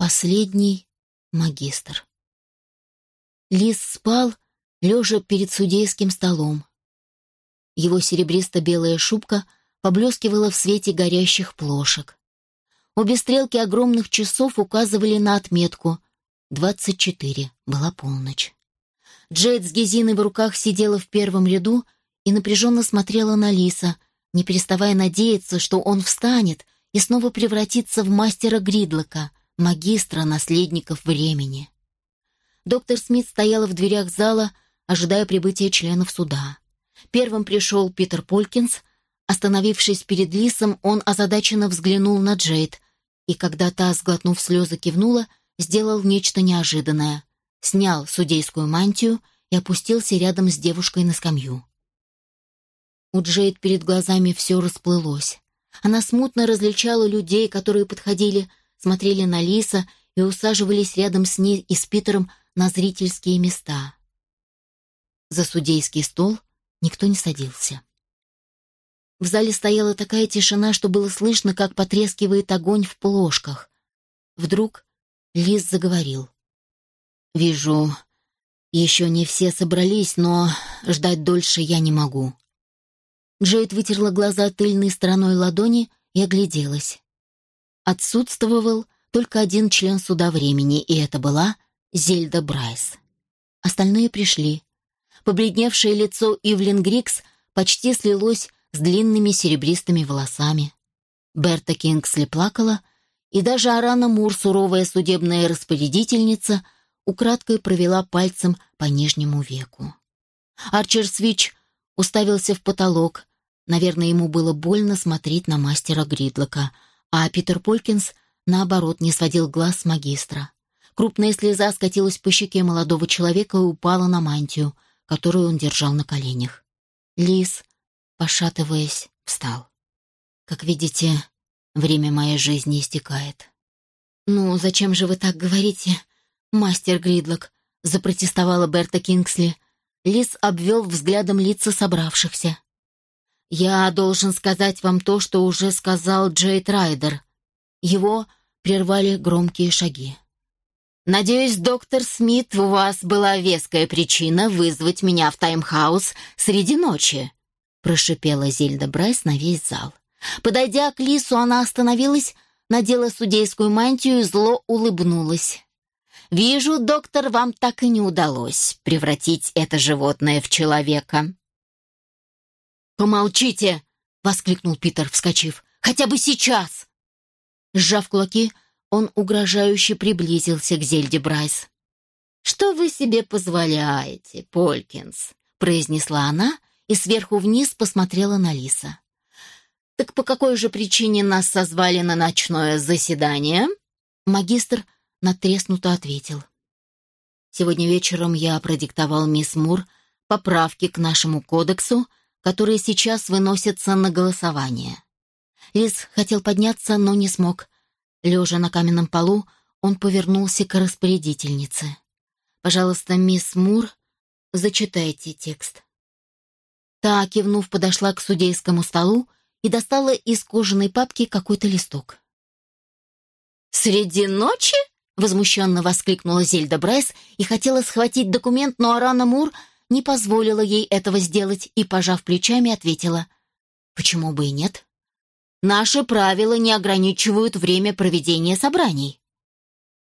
Последний магистр. Лис спал, лежа перед судейским столом. Его серебристо-белая шубка поблескивала в свете горящих плошек. Обе стрелки огромных часов указывали на отметку. Двадцать четыре. Была полночь. Джейд с Гезиной в руках сидела в первом ряду и напряженно смотрела на Лиса, не переставая надеяться, что он встанет и снова превратится в мастера Гридлока, магистра наследников времени. Доктор Смит стояла в дверях зала, ожидая прибытия членов суда. Первым пришел Питер Полькинс. Остановившись перед Лисом, он озадаченно взглянул на Джейд, и когда та, сглотнув слезы, кивнула, сделал нечто неожиданное. Снял судейскую мантию и опустился рядом с девушкой на скамью. У Джейд перед глазами все расплылось. Она смутно различала людей, которые подходили, смотрели на Лиса и усаживались рядом с ней и с Питером на зрительские места. За судейский стол никто не садился. В зале стояла такая тишина, что было слышно, как потрескивает огонь в плошках. Вдруг Лис заговорил. «Вижу, еще не все собрались, но ждать дольше я не могу». Джейд вытерла глаза тыльной стороной ладони и огляделась. Отсутствовал только один член суда времени, и это была Зельда Брайс. Остальные пришли. Побледневшее лицо Ивлин Грикс почти слилось с длинными серебристыми волосами. Берта Кингсли плакала, и даже Арана Мур, суровая судебная распорядительница, украдкой провела пальцем по нижнему веку. Арчер Свич уставился в потолок. Наверное, ему было больно смотреть на мастера Гридлока, а Питер Полькинс, наоборот, не сводил глаз с магистра. Крупная слеза скатилась по щеке молодого человека и упала на мантию, которую он держал на коленях. Лис пошатываясь, встал. «Как видите, время моей жизни истекает». «Ну, зачем же вы так говорите, мастер Гридлок?» — запротестовала Берта Кингсли. Лис обвел взглядом лица собравшихся. «Я должен сказать вам то, что уже сказал Джейд Райдер». Его прервали громкие шаги. «Надеюсь, доктор Смит, у вас была веская причина вызвать меня в Таймхаус среди ночи», — прошипела Зельда Брайс на весь зал. Подойдя к Лису, она остановилась, надела судейскую мантию и зло улыбнулась. «Вижу, доктор, вам так и не удалось превратить это животное в человека». «Помолчите!» — воскликнул Питер, вскочив. «Хотя бы сейчас!» Сжав кулаки, он угрожающе приблизился к Зельде Брайс. «Что вы себе позволяете, Полькинс?» — произнесла она — и сверху вниз посмотрела на Лиса. «Так по какой же причине нас созвали на ночное заседание?» Магистр натреснуто ответил. «Сегодня вечером я продиктовал мисс Мур поправки к нашему кодексу, которые сейчас выносятся на голосование». Лис хотел подняться, но не смог. Лежа на каменном полу, он повернулся к распорядительнице. «Пожалуйста, мисс Мур, зачитайте текст». Та, кивнув, подошла к судейскому столу и достала из кожаной папки какой-то листок. «Среди ночи?» — возмущенно воскликнула Зельда Брайс и хотела схватить документ, но Арана Мур не позволила ей этого сделать и, пожав плечами, ответила. «Почему бы и нет? Наши правила не ограничивают время проведения собраний».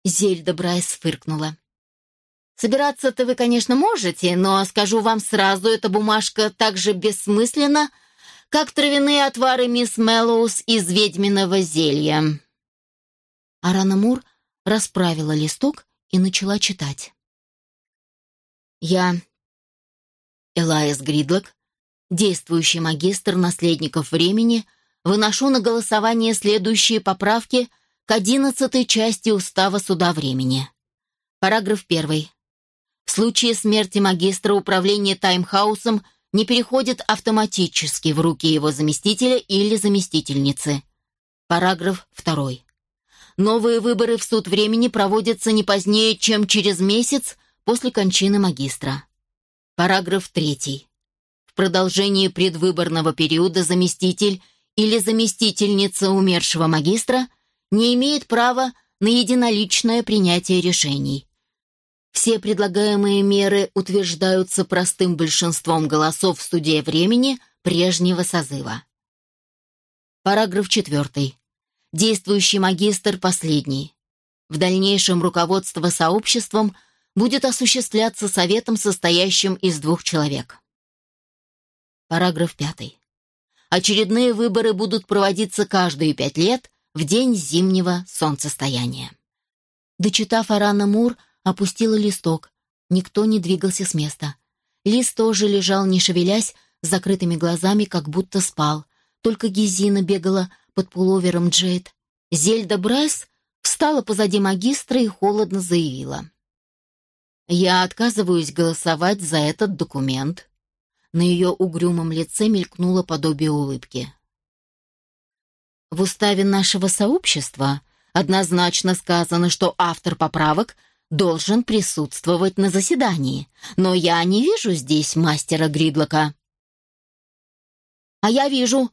Зельда Брайс фыркнула. Собираться-то вы, конечно, можете, но, скажу вам сразу, эта бумажка так же бессмысленна, как травяные отвары мисс Мэллоус из ведьминого зелья». Арана Мур расправила листок и начала читать. «Я, Элайс Гридлок, действующий магистр наследников времени, выношу на голосование следующие поправки к одиннадцатой части Устава Суда Времени. Параграф первый. В случае смерти магистра управление таймхаусом не переходит автоматически в руки его заместителя или заместительницы. Параграф 2. Новые выборы в суд времени проводятся не позднее, чем через месяц после кончины магистра. Параграф 3. В продолжении предвыборного периода заместитель или заместительница умершего магистра не имеет права на единоличное принятие решений. Все предлагаемые меры утверждаются простым большинством голосов в суде времени прежнего созыва. Параграф 4. Действующий магистр последний. В дальнейшем руководство сообществом будет осуществляться советом, состоящим из двух человек. Параграф 5. Очередные выборы будут проводиться каждые пять лет в день зимнего солнцестояния. Дочитав Арана Мур, опустила листок. Никто не двигался с места. Лист тоже лежал, не шевелясь, с закрытыми глазами, как будто спал. Только Гизина бегала под пуловером Джейд. Зельда Брайс встала позади магистра и холодно заявила. «Я отказываюсь голосовать за этот документ». На ее угрюмом лице мелькнуло подобие улыбки. В уставе нашего сообщества однозначно сказано, что автор поправок должен присутствовать на заседании, но я не вижу здесь мастера Гридлока. «А я вижу»,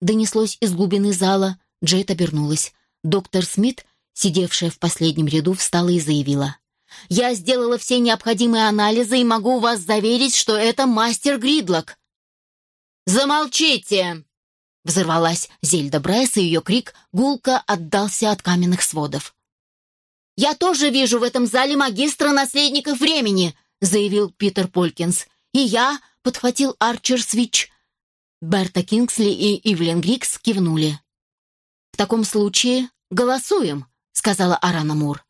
Донеслось из глубины зала. Джейд обернулась. Доктор Смит, сидевшая в последнем ряду, встала и заявила. «Я сделала все необходимые анализы и могу вас заверить, что это мастер Гридлок». «Замолчите!» Взорвалась Зельда Брайс, и ее крик гулко отдался от каменных сводов. «Я тоже вижу в этом зале магистра наследников времени», заявил Питер Полькинс. «И я», — подхватил Арчер Свич, Берта Кингсли и Ивлен Грикс кивнули. «В таком случае голосуем», — сказала Арана Мур.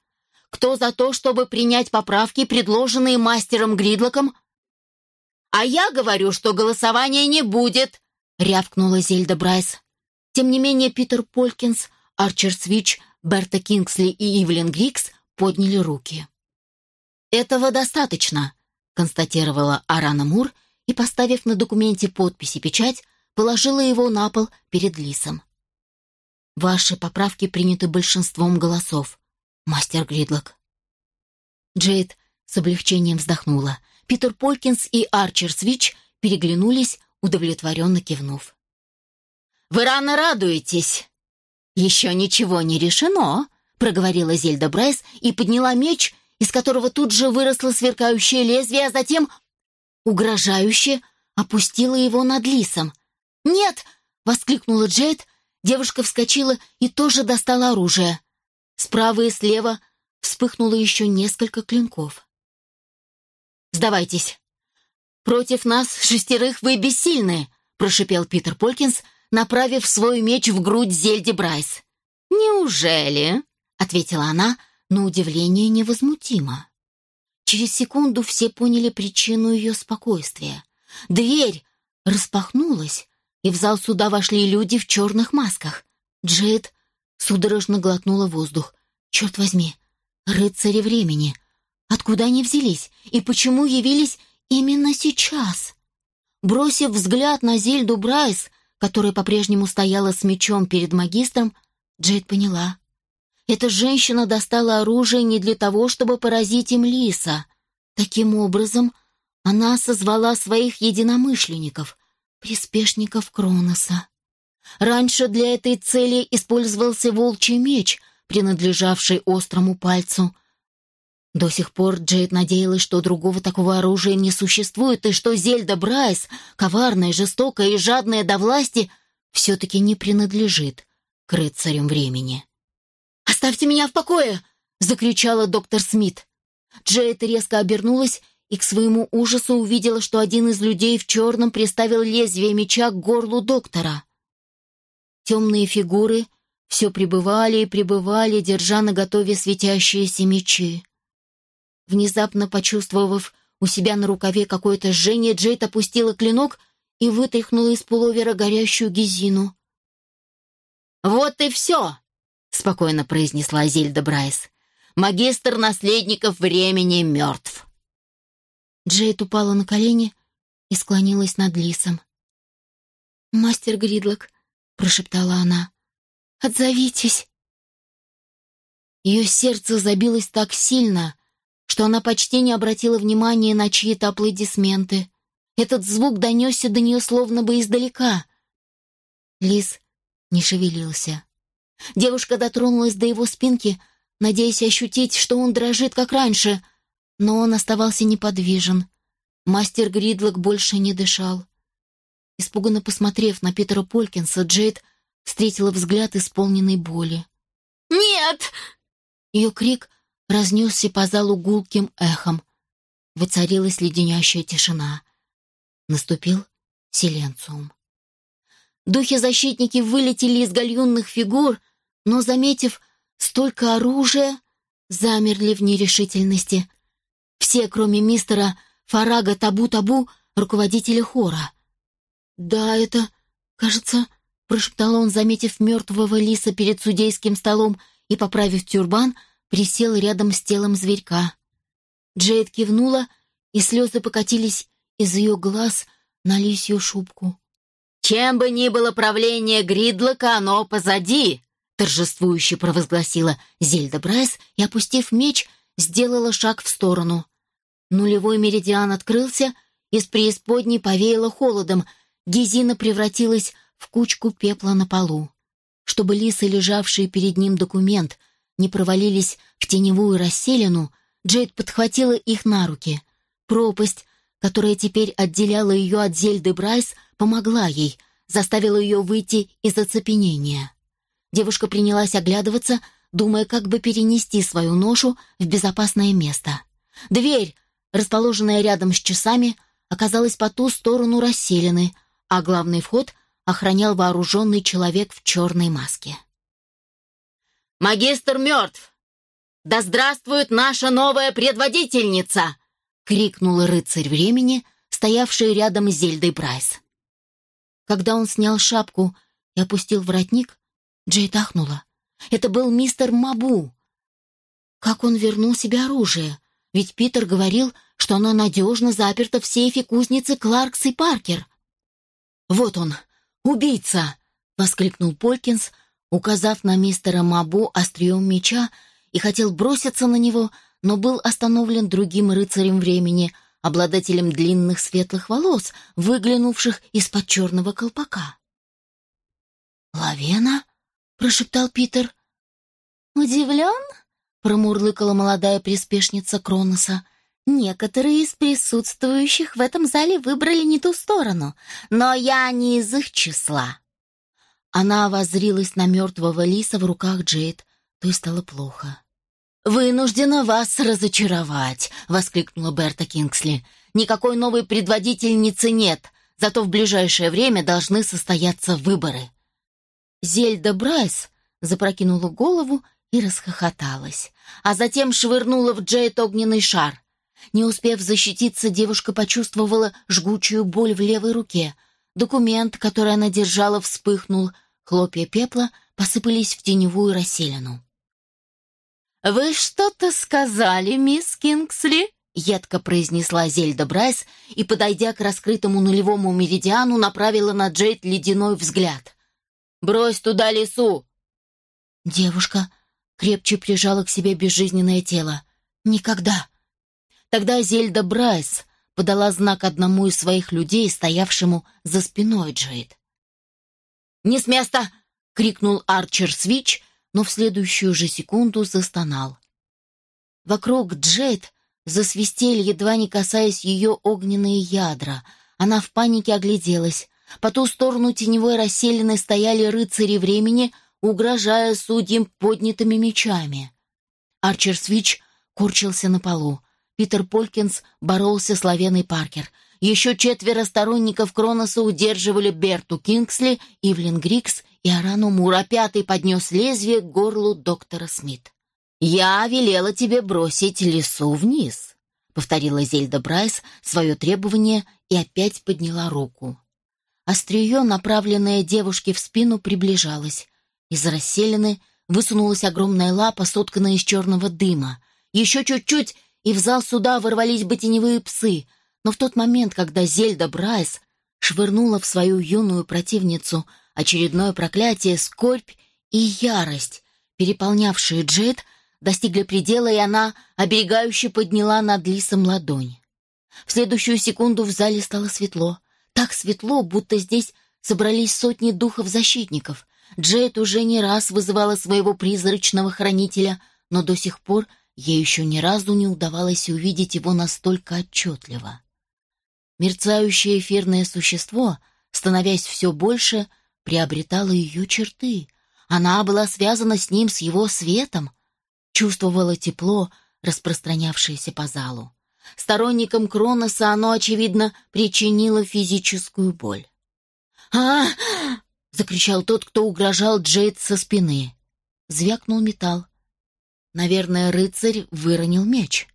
«Кто за то, чтобы принять поправки, предложенные мастером Гридлоком?» «А я говорю, что голосования не будет», — рявкнула Зельда Брайс. Тем не менее Питер Полькинс, Арчер Свич, Берта Кингсли и Ивлен Грикс подняли руки. «Этого достаточно», — констатировала Арана Мур и, поставив на документе подпись и печать, положила его на пол перед Лисом. «Ваши поправки приняты большинством голосов, мастер Гридлок». Джейд с облегчением вздохнула. Питер Полкинс и Арчер Свич переглянулись, удовлетворенно кивнув. «Вы рано радуетесь!» «Еще ничего не решено», — проговорила Зельда Брайс и подняла меч, из которого тут же выросло сверкающее лезвие, а затем угрожающе опустила его над лисом. «Нет!» — воскликнула Джейд. Девушка вскочила и тоже достала оружие. Справа и слева вспыхнуло еще несколько клинков. «Сдавайтесь. Против нас шестерых вы бессильны», — прошипел Питер Полкинс, направив свой меч в грудь Зельди Брайс. «Неужели?» — ответила она, на удивление невозмутимо. Через секунду все поняли причину ее спокойствия. Дверь распахнулась, и в зал суда вошли люди в черных масках. Джейд судорожно глотнула воздух. «Черт возьми, рыцари времени! Откуда они взялись? И почему явились именно сейчас?» Бросив взгляд на Зельду Брайс, которая по-прежнему стояла с мечом перед магистром, Джейд поняла. Эта женщина достала оружие не для того, чтобы поразить им лиса. Таким образом, она созвала своих единомышленников, приспешников Кроноса. Раньше для этой цели использовался волчий меч, принадлежавший острому пальцу. До сих пор Джейд надеялась, что другого такого оружия не существует, и что Зельда Брайс, коварная, жестокая и жадная до власти, все-таки не принадлежит к рыцарям времени. «Оставьте меня в покое!» — закричала доктор Смит. Джейд резко обернулась и к своему ужасу увидела, что один из людей в черном приставил лезвие меча к горлу доктора. Темные фигуры все пребывали и пребывали, держа наготове светящиеся мечи. Внезапно почувствовав у себя на рукаве какое-то жжение, Джейд опустила клинок и вытряхнула из пуловера горящую гизину. «Вот и все!» — спокойно произнесла Зельда Брайс. «Магистр наследников времени мертв». Джейд упала на колени и склонилась над Лисом. «Мастер Гридлок», — прошептала она, — «отзовитесь». Ее сердце забилось так сильно, что она почти не обратила внимания на чьи-то аплодисменты. Этот звук донесся до нее словно бы издалека. Лис не шевелился. Девушка дотронулась до его спинки, надеясь ощутить, что он дрожит, как раньше, но он оставался неподвижен. Мастер Гридлок больше не дышал. Испуганно посмотрев на Питера Полькинса, Джейд встретила взгляд исполненной боли. «Нет!» Ее крик разнесся по залу гулким эхом. Воцарилась леденящая тишина. Наступил силенциум. Духи-защитники вылетели из гальюнных фигур, но, заметив столько оружия, замерли в нерешительности. Все, кроме мистера Фарага Табу-Табу, руководителя хора. «Да, это, кажется...» — прошептал он, заметив мертвого лиса перед судейским столом и, поправив тюрбан, присел рядом с телом зверька. Джейд кивнула, и слезы покатились из ее глаз на лисью шубку. «Чем бы ни было правление Гридлока, оно позади!» торжествующе провозгласила Зельда Брайс и, опустив меч, сделала шаг в сторону. Нулевой меридиан открылся, из преисподней повеяло холодом, Гизина превратилась в кучку пепла на полу. Чтобы лисы, лежавшие перед ним документ, не провалились в теневую расселину, Джейд подхватила их на руки. Пропасть, которая теперь отделяла ее от Зельды Брайс, помогла ей, заставила ее выйти из оцепенения. Девушка принялась оглядываться, думая, как бы перенести свою ношу в безопасное место. Дверь, расположенная рядом с часами, оказалась по ту сторону расселены, а главный вход охранял вооруженный человек в черной маске. «Магистр мертв! Да здравствует наша новая предводительница!» — крикнул рыцарь времени, стоявший рядом с Зельдой Брайс. Когда он снял шапку и опустил воротник, Джейд ахнула. Это был мистер Мабу. Как он вернул себе оружие? Ведь Питер говорил, что оно надежно заперто в сейфе кузницы Кларкс и Паркер. «Вот он, убийца!» — воскликнул Полькинс, указав на мистера Мабу острием меча, и хотел броситься на него, но был остановлен другим рыцарем времени — обладателем длинных светлых волос, выглянувших из-под черного колпака. «Лавена?» — прошептал Питер. «Удивлен?» — промурлыкала молодая приспешница Кроноса. «Некоторые из присутствующих в этом зале выбрали не ту сторону, но я не из их числа». Она воззрилась на мертвого лиса в руках Джейд, то и стало плохо. «Вынуждена вас разочаровать», — воскликнула Берта Кингсли. «Никакой новой предводительницы нет, зато в ближайшее время должны состояться выборы». Зельда Брайс запрокинула голову и расхохоталась, а затем швырнула в Джейд огненный шар. Не успев защититься, девушка почувствовала жгучую боль в левой руке. Документ, который она держала, вспыхнул. Хлопья пепла посыпались в теневую расселину. «Вы что-то сказали, мисс Кингсли?» — едко произнесла Зельда Брайс и, подойдя к раскрытому нулевому меридиану, направила на Джейд ледяной взгляд. «Брось туда лесу!» Девушка крепче прижала к себе безжизненное тело. «Никогда!» Тогда Зельда Брайс подала знак одному из своих людей, стоявшему за спиной Джейд. «Не с места!» — крикнул Арчер Свич, но в следующую же секунду застонал. Вокруг Джейд засвистели, едва не касаясь ее огненные ядра. Она в панике огляделась. По ту сторону теневой расселены стояли рыцари времени, угрожая судьям поднятыми мечами. Арчер Свич корчился на полу. Питер Полькинс боролся с Лавеной Паркер. Еще четверо сторонников Кроноса удерживали Берту Кингсли, Ивлин Грикс и Арану Мур, а пятый поднес лезвие к горлу доктора Смит. «Я велела тебе бросить лесу вниз», — повторила Зельда Брайс свое требование и опять подняла руку. Острие, направленное девушке в спину, приближалось. Из расселены высунулась огромная лапа, сотканная из черного дыма. Еще чуть-чуть, и в зал суда ворвались бы теневые псы, но в тот момент, когда Зельда Брайс швырнула в свою юную противницу Очередное проклятие, скорбь и ярость, переполнявшие Джет, достигли предела, и она оберегающе подняла над лисом ладонь. В следующую секунду в зале стало светло. Так светло, будто здесь собрались сотни духов-защитников. Джет уже не раз вызывала своего призрачного хранителя, но до сих пор ей еще ни разу не удавалось увидеть его настолько отчетливо. Мерцающее эфирное существо, становясь все больше, приобретало ее черты. Она была связана с ним, с его светом, чувствовала тепло, распространявшееся по залу. Сторонникам Кроноса оно, очевидно, причинило физическую боль. а закричал тот, кто угрожал Джейд со спины. Звякнул металл. Наверное, рыцарь выронил меч.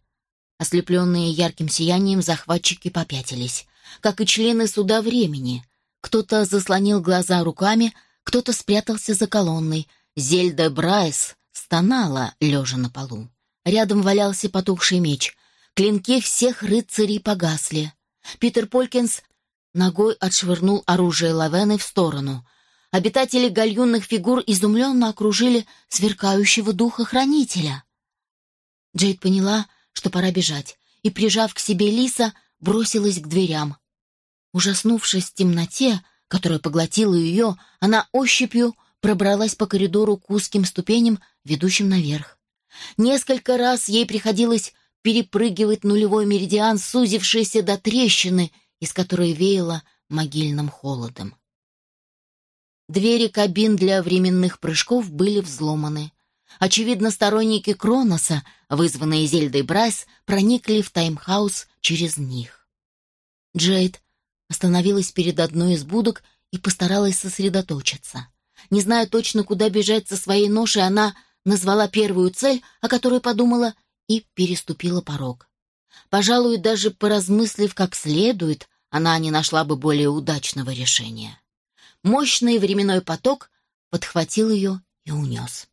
Ослепленные ярким сиянием захватчики попятились, как и члены суда времени. Кто-то заслонил глаза руками, кто-то спрятался за колонной. Зельда Брайс стонала, лежа на полу. Рядом валялся потухший меч. Клинки всех рыцарей погасли. Питер Полькинс ногой отшвырнул оружие Лавены в сторону. Обитатели гальюнных фигур изумленно окружили сверкающего духа-хранителя. Джейд поняла, что пора бежать, и, прижав к себе Лиса, бросилась к дверям. Ужаснувшись в темноте, которая поглотила ее, она ощупью пробралась по коридору к узким ступеням, ведущим наверх. Несколько раз ей приходилось перепрыгивать нулевой меридиан, сузившийся до трещины, из которой веяло могильным холодом. Двери кабин для временных прыжков были взломаны. Очевидно, сторонники Кроноса, вызванные Зельдой Брайс, проникли в таймхаус через них. Джейд остановилась перед одной из будок и постаралась сосредоточиться. Не зная точно, куда бежать со своей ношей, она назвала первую цель, о которой подумала, и переступила порог. Пожалуй, даже поразмыслив как следует, она не нашла бы более удачного решения. Мощный временной поток подхватил ее и унес.